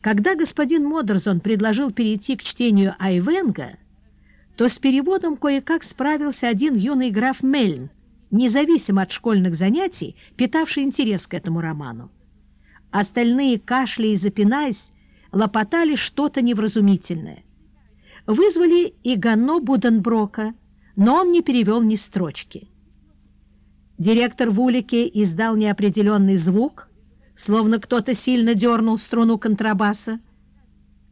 Когда господин Модерсон предложил перейти к чтению Айвенга, то с переводом кое-как справился один юный граф Мельн, независимо от школьных занятий, питавший интерес к этому роману. Остальные, кашляя и запинаясь, лопотали что-то невразумительное. Вызвали и Ганно Буденброка, но он не перевел ни строчки. Директор в улике издал неопределенный звук, словно кто-то сильно дернул струну контрабаса.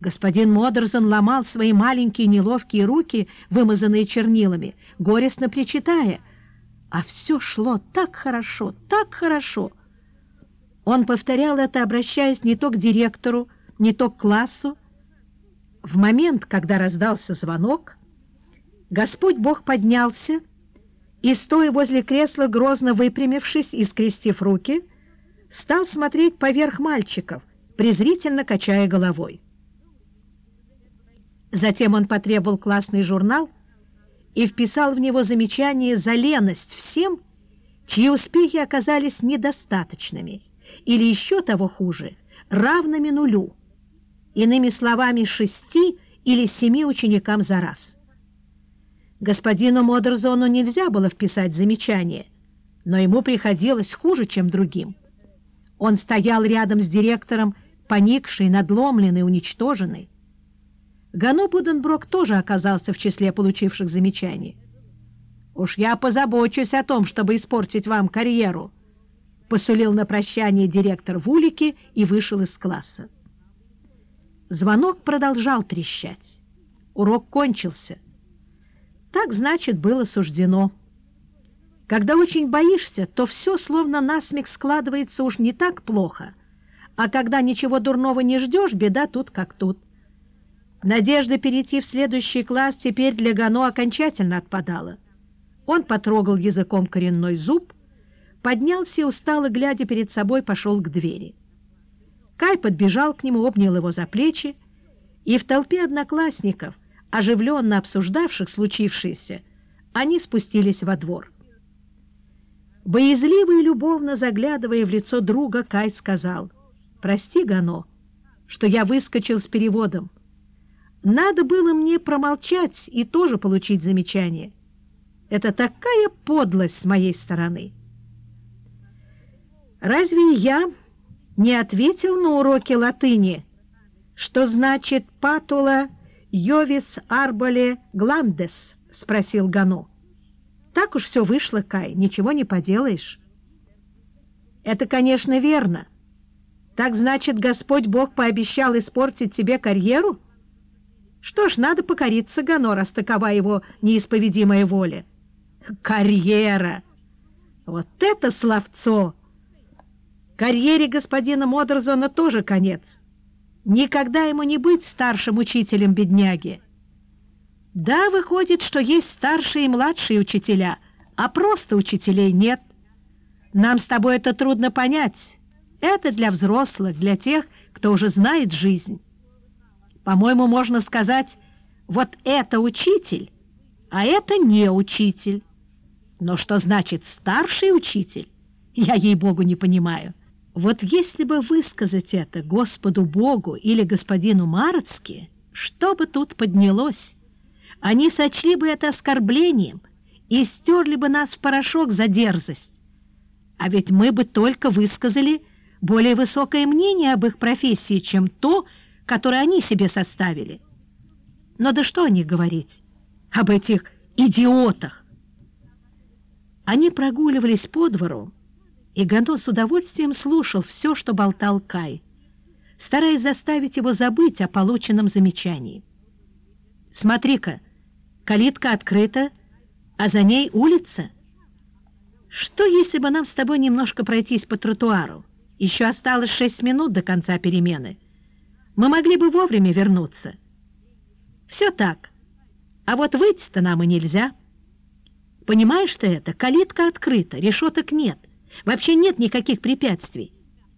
Господин Модерсон ломал свои маленькие неловкие руки, вымазанные чернилами, горестно причитая, а все шло так хорошо, так хорошо. Он повторял это, обращаясь не то к директору, не то к классу. В момент, когда раздался звонок, Господь Бог поднялся и, стоя возле кресла, грозно выпрямившись и скрестив руки, стал смотреть поверх мальчиков, презрительно качая головой. Затем он потребовал классный журнал и вписал в него замечание за леность всем, чьи успехи оказались недостаточными, или еще того хуже, равными нулю, иными словами, шести или семи ученикам за раз. Господину Модерзону нельзя было вписать замечание, но ему приходилось хуже, чем другим. Он стоял рядом с директором, поникший, надломленный, уничтоженный. Гану Буденброк тоже оказался в числе получивших замечаний. «Уж я позабочусь о том, чтобы испортить вам карьеру», посулил на прощание директор в улике и вышел из класса. Звонок продолжал трещать. Урок кончился. Так, значит, было суждено. Когда очень боишься, то все словно насмех складывается уж не так плохо, а когда ничего дурного не ждешь, беда тут как тут. Надежда перейти в следующий класс теперь для Гано окончательно отпадала. Он потрогал языком коренной зуб, поднялся и, устало глядя перед собой, пошел к двери. Кай подбежал к нему, обнял его за плечи, и в толпе одноклассников – оживленно обсуждавших случившееся, они спустились во двор. Боязливо и любовно заглядывая в лицо друга, Кай сказал, «Прости, Гано, что я выскочил с переводом. Надо было мне промолчать и тоже получить замечание. Это такая подлость с моей стороны». «Разве я не ответил на уроке латыни, что значит «патула» «Йовис арболе гландес?» — спросил Гано. «Так уж все вышло, Кай, ничего не поделаешь». «Это, конечно, верно. Так, значит, Господь Бог пообещал испортить тебе карьеру?» «Что ж, надо покориться Гано, раз такова его неисповедимая воля». «Карьера! Вот это словцо!» «Карьере господина Модерзона тоже конец». Никогда ему не быть старшим учителем бедняги. Да, выходит, что есть старшие и младшие учителя, а просто учителей нет. Нам с тобой это трудно понять. Это для взрослых, для тех, кто уже знает жизнь. По-моему, можно сказать, вот это учитель, а это не учитель. Но что значит старший учитель, я, ей-богу, не понимаю. Вот если бы высказать это Господу Богу или господину Марцке, что бы тут поднялось? Они сочли бы это оскорблением и стерли бы нас в порошок за дерзость. А ведь мы бы только высказали более высокое мнение об их профессии, чем то, которое они себе составили. Но да что о них говорить? Об этих идиотах! Они прогуливались по двору, и Гано с удовольствием слушал все, что болтал Кай, стараясь заставить его забыть о полученном замечании. «Смотри-ка, калитка открыта, а за ней улица. Что, если бы нам с тобой немножко пройтись по тротуару? Еще осталось шесть минут до конца перемены. Мы могли бы вовремя вернуться. Все так, а вот выйти-то нам и нельзя. Понимаешь ты это? Калитка открыта, решеток нет». Вообще нет никаких препятствий.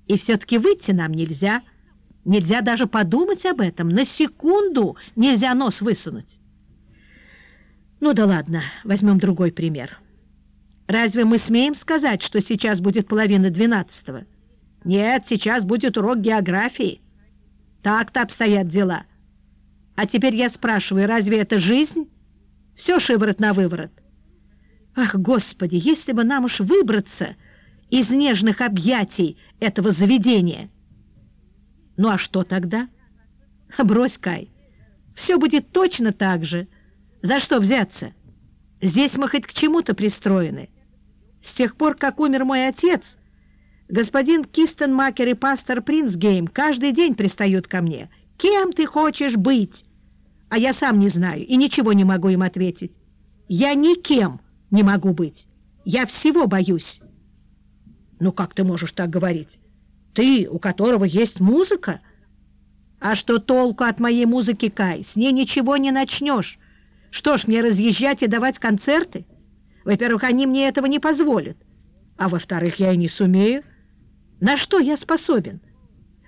И все-таки выйти нам нельзя. Нельзя даже подумать об этом. На секунду нельзя нос высунуть. Ну да ладно, возьмем другой пример. Разве мы смеем сказать, что сейчас будет половина двенадцатого? Нет, сейчас будет урок географии. Так-то обстоят дела. А теперь я спрашиваю, разве это жизнь? Все шиворот на выворот. Ах, Господи, если бы нам уж выбраться из нежных объятий этого заведения! Ну а что тогда? Брось, Кай, все будет точно так же. За что взяться? Здесь мы хоть к чему-то пристроены. С тех пор, как умер мой отец, господин Кистенмакер и пастор Принцгейм каждый день пристают ко мне. «Кем ты хочешь быть?» А я сам не знаю и ничего не могу им ответить. Я никем не могу быть. Я всего боюсь. Ну, как ты можешь так говорить? Ты, у которого есть музыка? А что толку от моей музыки, Кай? С ней ничего не начнешь. Что ж, мне разъезжать и давать концерты? Во-первых, они мне этого не позволят. А во-вторых, я и не сумею. На что я способен?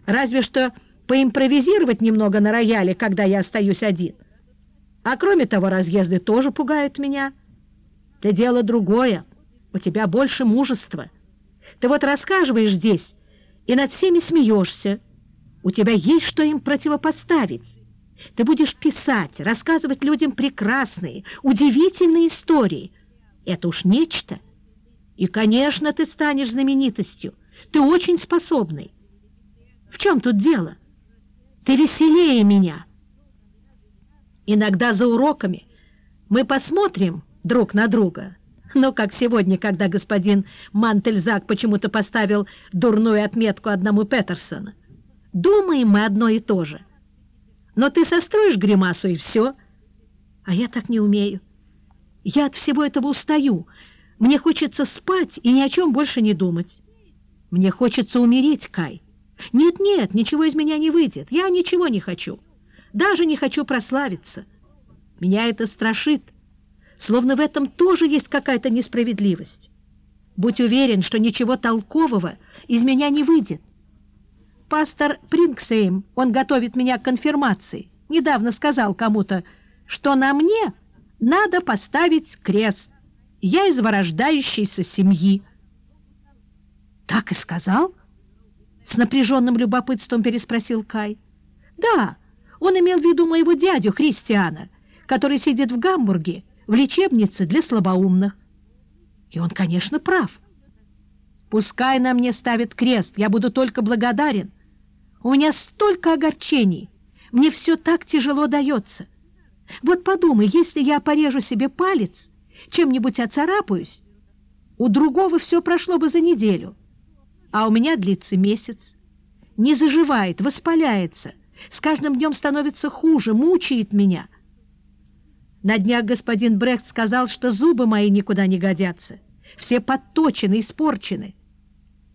Разве что поимпровизировать немного на рояле, когда я остаюсь один. А кроме того, разъезды тоже пугают меня. Ты дело другое. У тебя больше мужества. Ты вот рассказываешь здесь и над всеми смеешься. У тебя есть что им противопоставить. Ты будешь писать, рассказывать людям прекрасные, удивительные истории. Это уж нечто. И, конечно, ты станешь знаменитостью. Ты очень способный. В чем тут дело? Ты веселее меня. Иногда за уроками мы посмотрим друг на друга. Но как сегодня, когда господин Мантельзак почему-то поставил дурную отметку одному Петерсону. Думаем мы одно и то же. Но ты состроишь гримасу, и все. А я так не умею. Я от всего этого устаю. Мне хочется спать и ни о чем больше не думать. Мне хочется умереть, Кай. Нет-нет, ничего из меня не выйдет. Я ничего не хочу. Даже не хочу прославиться. Меня это страшит. Словно в этом тоже есть какая-то несправедливость. Будь уверен, что ничего толкового из меня не выйдет. Пастор Прингсейм, он готовит меня к конфирмации, недавно сказал кому-то, что на мне надо поставить крест. Я из вырождающейся семьи. Так и сказал? С напряженным любопытством переспросил Кай. Да, он имел в виду моего дядю Христиана, который сидит в Гамбурге в лечебнице для слабоумных. И он, конечно, прав. Пускай на мне ставит крест, я буду только благодарен. У меня столько огорчений, мне все так тяжело дается. Вот подумай, если я порежу себе палец, чем-нибудь оцарапаюсь, у другого все прошло бы за неделю, а у меня длится месяц. Не заживает, воспаляется, с каждым днем становится хуже, мучает меня. На днях господин Брехт сказал, что зубы мои никуда не годятся, все подточены, испорчены.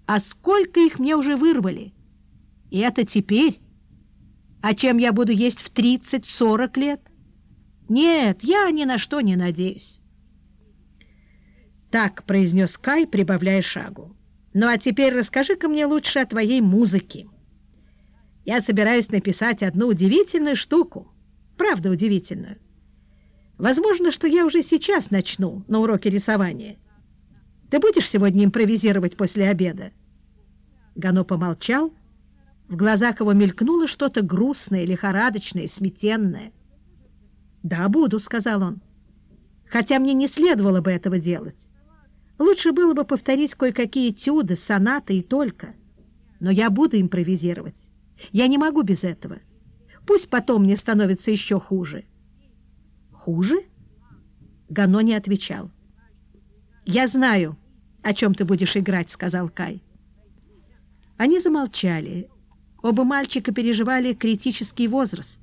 А сколько их мне уже вырвали! И это теперь. А чем я буду есть в 30-40 лет? Нет, я ни на что не надеюсь. Так произнес Кай, прибавляя шагу. Ну а теперь расскажи-ка мне лучше о твоей музыке. Я собираюсь написать одну удивительную штуку. Правда удивительную. Возможно, что я уже сейчас начну на уроке рисования. Ты будешь сегодня импровизировать после обеда?» Гано помолчал, в глазах его мелькнуло что-то грустное, лихорадочное, сметенное. «Да, буду», — сказал он. «Хотя мне не следовало бы этого делать. Лучше было бы повторить кое-какие этюды, сонаты и только. Но я буду импровизировать. Я не могу без этого. Пусть потом мне становится еще хуже». «Хуже?» Гано не отвечал. «Я знаю, о чем ты будешь играть», — сказал Кай. Они замолчали. Оба мальчика переживали критический возраст.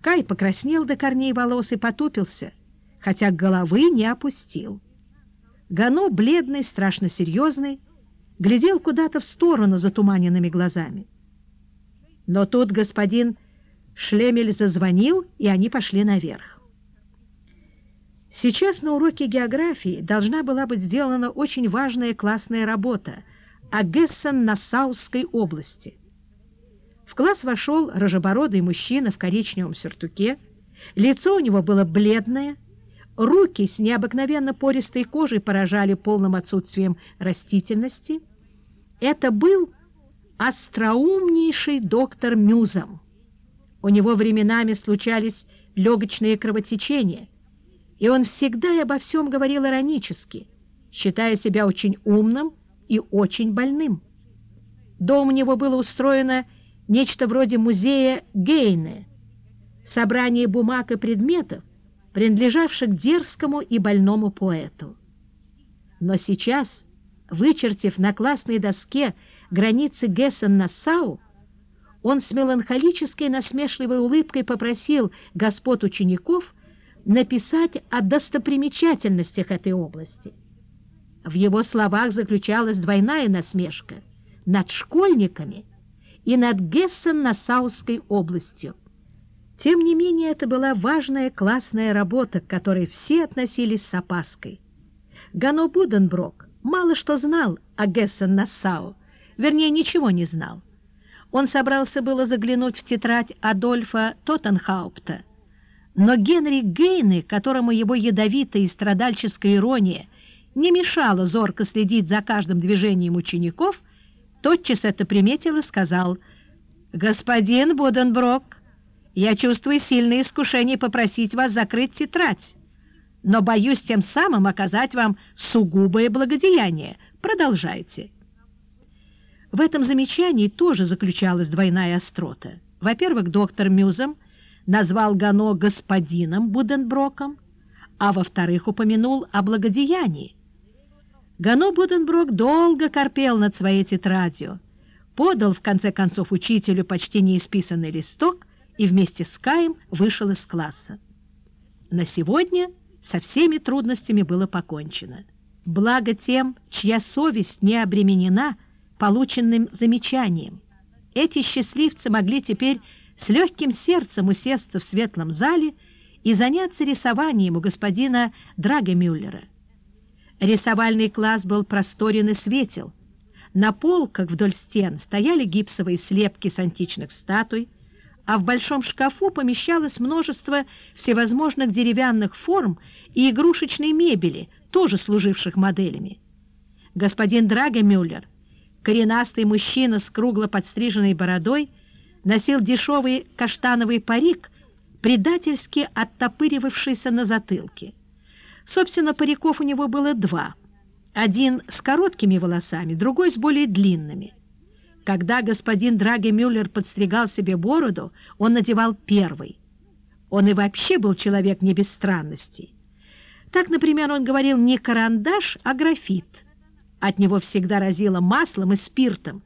Кай покраснел до корней волос и потупился, хотя головы не опустил. Гано, бледный, страшно серьезный, глядел куда-то в сторону затуманенными глазами. Но тут господин Шлемель зазвонил, и они пошли наверх. Сейчас на уроке географии должна была быть сделана очень важная классная работа о Гессен-Нассаусской области. В класс вошел рыжебородый мужчина в коричневом сюртуке. Лицо у него было бледное, руки с необыкновенно пористой кожей поражали полным отсутствием растительности. Это был остроумнейший доктор Мюзом. У него временами случались легочные кровотечения, и он всегда и обо всем говорил иронически, считая себя очень умным и очень больным. Дом у него было устроено нечто вроде музея Гейне, собрание бумаг и предметов, принадлежавших дерзкому и больному поэту. Но сейчас, вычертив на классной доске границы Гессен-Нассау, он с меланхолической насмешливой улыбкой попросил господ учеников написать о достопримечательностях этой области. В его словах заключалась двойная насмешка над школьниками и над Гессен-Нассауской областью. Тем не менее, это была важная классная работа, к которой все относились с опаской. Гано Буденброк мало что знал о Гессен-Нассау, вернее, ничего не знал. Он собрался было заглянуть в тетрадь Адольфа Тоттенхаупта, но Генри Гейны, которому его ядовитая и страдальческая ирония не мешала зорко следить за каждым движением учеников, тотчас это приметил и сказал «Господин Буденброк, я чувствую сильное искушение попросить вас закрыть тетрадь, но боюсь тем самым оказать вам сугубое благодеяние. Продолжайте». В этом замечании тоже заключалась двойная острота. Во-первых, доктор Мюзом назвал Гано господином Буденброком, а во-вторых, упомянул о благодеянии. Гано Буденброк долго корпел над своей тетрадью, подал, в конце концов, учителю почти неисписанный листок и вместе с Каем вышел из класса. На сегодня со всеми трудностями было покончено. Благо тем, чья совесть не обременена – полученным замечанием. Эти счастливцы могли теперь с легким сердцем усесться в светлом зале и заняться рисованием у господина Драгомюллера. Рисовальный класс был просторен и светел. На полках вдоль стен стояли гипсовые слепки с античных статуй, а в большом шкафу помещалось множество всевозможных деревянных форм и игрушечной мебели, тоже служивших моделями. Господин Драгомюллер коренастый мужчина с кругло подстриженной бородой носил дешевый каштановый парик, предательски оттопыривавшийся на затылке. Собственно, париков у него было два. Один с короткими волосами, другой с более длинными. Когда господин Драги Мюллер подстригал себе бороду, он надевал первый. Он и вообще был человек не без странностей. Так, например, он говорил не карандаш, а графит – от него всегда разило маслом и спиртом,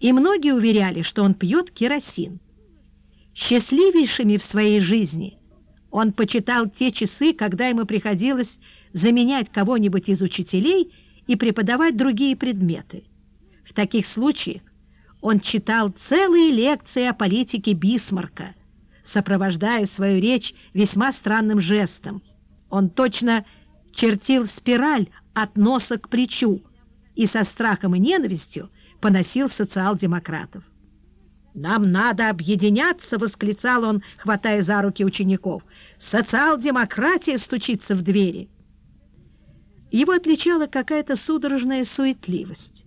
и многие уверяли, что он пьет керосин. Счастливейшими в своей жизни он почитал те часы, когда ему приходилось заменять кого-нибудь из учителей и преподавать другие предметы. В таких случаях он читал целые лекции о политике Бисмарка, сопровождая свою речь весьма странным жестом. Он точно чертил спираль от носа к плечу, и со страхом и ненавистью поносил социал-демократов. «Нам надо объединяться!» — восклицал он, хватая за руки учеников. «Социал-демократия стучится в двери!» Его отличала какая-то судорожная суетливость.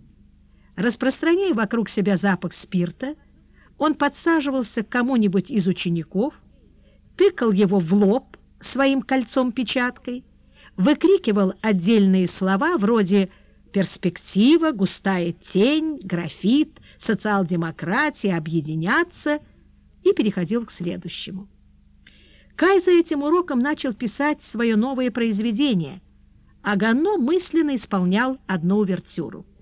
Распространяя вокруг себя запах спирта, он подсаживался к кому-нибудь из учеников, тыкал его в лоб своим кольцом-печаткой, выкрикивал отдельные слова вроде перспектива, густая тень, графит, социал-демократия, объединяться, и переходил к следующему. Кай за этим уроком начал писать свое новое произведение, а Ганно мысленно исполнял одну увертюру.